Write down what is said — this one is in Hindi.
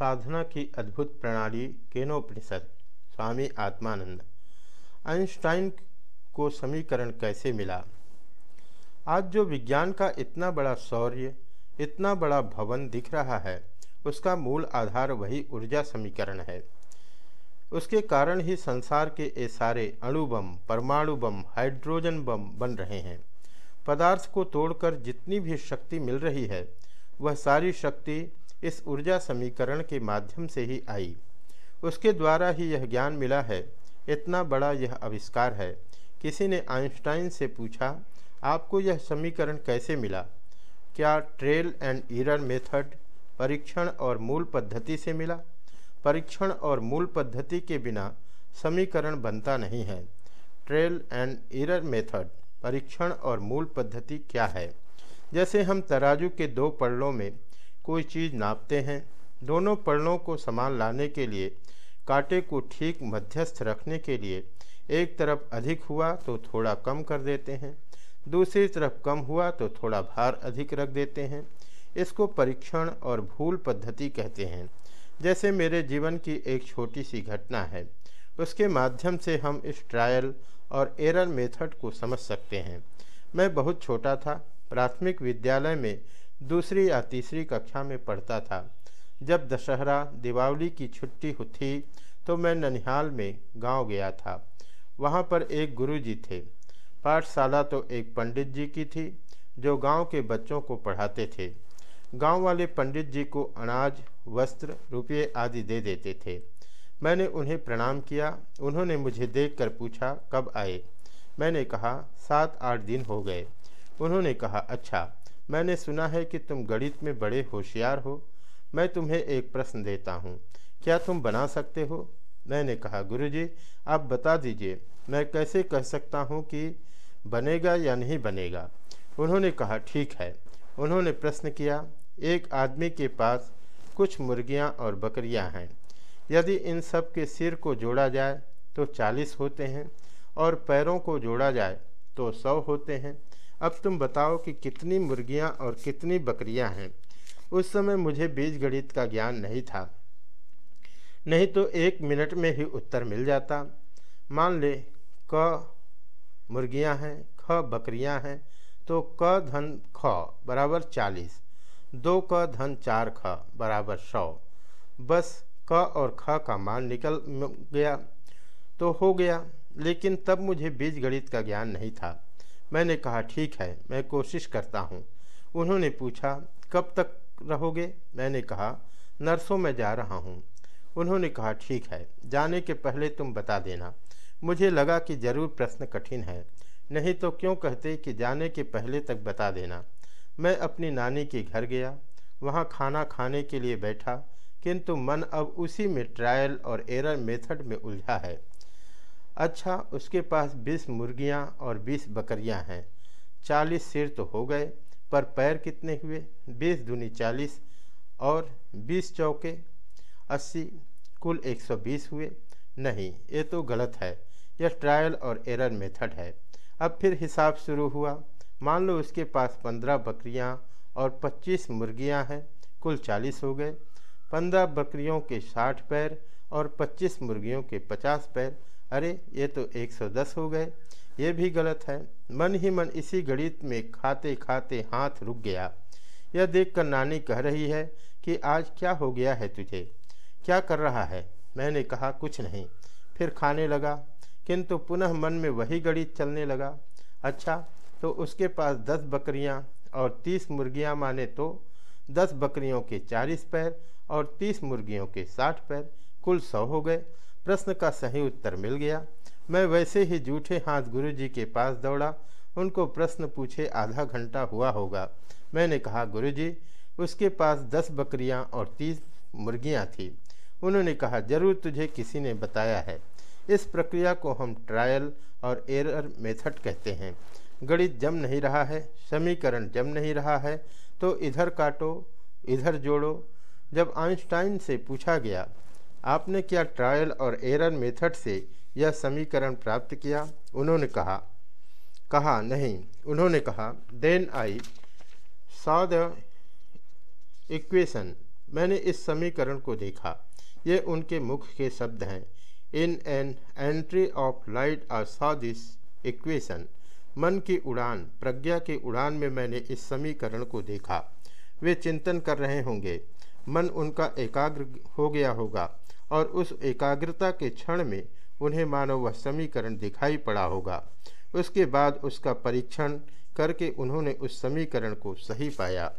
साधना की अद्भुत प्रणाली केनोपनिषद, स्वामी आत्मानंद। आइंस्टाइन को समीकरण कैसे मिला? आज जो विज्ञान का इतना बड़ा शौर्य, इतना बड़ा भवन दिख रहा है, उसका मूल आधार वही ऊर्जा समीकरण है। उसके कारण ही संसार के ये सारे अणु बम परमाणु बम हाइड्रोजन बम बन रहे हैं। पदार्थ को तोड़कर जितनी भी शक्ति मिल रही है, वह सारी शक्ति इस ऊर्जा समीकरण के माध्यम से ही आई। उसके द्वारा ही यह ज्ञान मिला है। इतना बड़ा यह आविष्कार है। किसी ने आइंस्टाइन से पूछा, आपको यह समीकरण कैसे मिला? क्या ट्रेल एंड ईरर मेथड परीक्षण और मूल पद्धति से मिला? परीक्षण और मूल पद्धति के बिना समीकरण बनता नहीं है। ट्रेल एंड ईरर मेथड परीक्षण और मूल पद्धति क्या है? जैसे हम तराजू के दो पड़लों में कोई चीज़ नापते हैं, दोनों पर्णों को समान लाने के लिए, कांटे को ठीक मध्यस्थ रखने के लिए, एक तरफ़ अधिक हुआ तो थोड़ा कम कर देते हैं, दूसरी तरफ़ कम हुआ तो थोड़ा भार अधिक रख देते हैं। इसको परीक्षण और भूल पद्धति कहते हैं। जैसे मेरे जीवन की एक छोटी सी घटना है, उसके माध्यम से हम इस ट्रायल और एरर मेथड को समझ सकते हैं। मैं बहुत छोटा था, प्राथमिक विद्यालय में दूसरी या तीसरी कक्षा में पढ़ता था। जब दशहरा, दीपावली की छुट्टी थी तो मैं ननिहाल में गाँव गया था। वहाँ पर एक गुरुजी थे। पाठशाला तो एक पंडित जी की थी, जो गाँव के बच्चों को पढ़ाते थे। गाँव वाले पंडित जी को अनाज, वस्त्र, रुपये आदि दे देते थे। मैंने उन्हें प्रणाम किया। उन्होंने मुझे देखकर पूछा, कब आए? मैंने कहा, सात आठ दिन हो गए। उन्होंने कहा अच्छा मैंने सुना है कि तुम गणित में बड़े होशियार हो। मैं तुम्हें एक प्रश्न देता हूँ। क्या तुम बना सकते हो? मैंने कहा, गुरुजी, आप बता दीजिए, मैं कैसे कह सकता हूँ कि बनेगा या नहीं बनेगा? उन्होंने कहा, ठीक है। उन्होंने प्रश्न किया, एक आदमी के पास कुछ मुर्गियाँ और बकरियाँ हैं। यदि इन सब के सिर को जोड़ा जाए तो चालीस होते हैं, और पैरों को जोड़ा जाए तो सौ होते हैं। अब तुम बताओ कि कितनी मुर्गियाँ और कितनी बकरियाँ हैं। उस समय मुझे बीज गणित का ज्ञान नहीं था। नहीं तो एक मिनट में ही उत्तर मिल जाता। मान ले, क मुर्गियाँ हैं, ख बकरियाँ हैं तो क धन ख बराबर चालीस, दो क धन चार ख बराबर सौ। बस क और ख का मान निकल गया तो हो गया, लेकिन तब मुझे बीज गणित का ज्ञान नहीं था। मैंने कहा, ठीक है, मैं कोशिश करता हूँ। उन्होंने पूछा, कब तक रहोगे? मैंने कहा, नर्सों में जा रहा हूँ। उन्होंने कहा, ठीक है, जाने के पहले तुम बता देना। मुझे लगा कि ज़रूर प्रश्न कठिन है, नहीं तो क्यों कहते कि जाने के पहले तक बता देना। मैं अपनी नानी के घर गया, वहाँ खाना खाने के लिए बैठा, किंतु मन अब उसी में ट्रायल और एरर मेथड में उलझा है। अच्छा उसके पास बीस मुर्गियाँ और बीस बकरियाँ हैं। चालीस सिर तो हो गए, पर पैर कितने हुए? बीस दूनी चालीस और बीस चौके। अस्सी, कुल एक सौ बीस हुए। नहीं, ये तो गलत है। यह ट्रायल और एरर मेथड है। अब फिर हिसाब शुरू हुआ। मान लो उसके पास पंद्रह बकरियाँ और पच्चीस मुर्गियाँ हैं, कुल चालीस हो गए। पंद्रह बकरियों के साठ पैर और पच्चीस मुर्गियों के पचास पैर। अरे, ये तो 110 हो गए। ये भी गलत है। मन ही मन इसी गणित में खाते खाते हाथ रुक गया। यह देखकर नानी कह रही है कि आज क्या हो गया है तुझे? क्या कर रहा है? मैंने कहा, कुछ नहीं। फिर खाने लगा, किंतु पुनः मन में वही गणित चलने लगा। अच्छा तो उसके पास दस बकरियाँ और तीस मुर्गियाँ माने तो दस बकरियों के चालीस पैर और तीस मुर्गियों के साठ पैर, कुल सौ हो गए। प्रश्न का सही उत्तर मिल गया। मैं वैसे ही जूठे हाथ गुरुजी के पास दौड़ा। उनको प्रश्न पूछे आधा घंटा हुआ होगा। मैंने कहा, गुरुजी, उसके पास दस बकरियाँ और तीस मुर्गियाँ थी। उन्होंने कहा, ज़रूर तुझे किसी ने बताया है। इस प्रक्रिया को हम ट्रायल और एरर मेथड कहते हैं। गणित जम नहीं रहा है, समीकरण जम नहीं रहा है तो इधर काटो, इधर जोड़ो। जब आइंस्टाइन से पूछा गया आपने क्या ट्रायल और एरर मेथड से यह समीकरण प्राप्त किया? उन्होंने कहा कहा, नहीं। उन्होंने कहा then I saw the equation मैंने इस समीकरण को देखा। ये उनके मुख के शब्द हैं। In an entry of light I saw this equation मन की उड़ान, प्रज्ञा की उड़ान में मैंने इस समीकरण को देखा। वे चिंतन कर रहे होंगे। मन उनका एकाग्र हो गया होगा। और उस एकाग्रता के क्षण में उन्हें मानव वह समीकरण दिखाई पड़ा होगा। उसके बाद उसका परीक्षण करके उन्होंने उस समीकरण को सही पाया।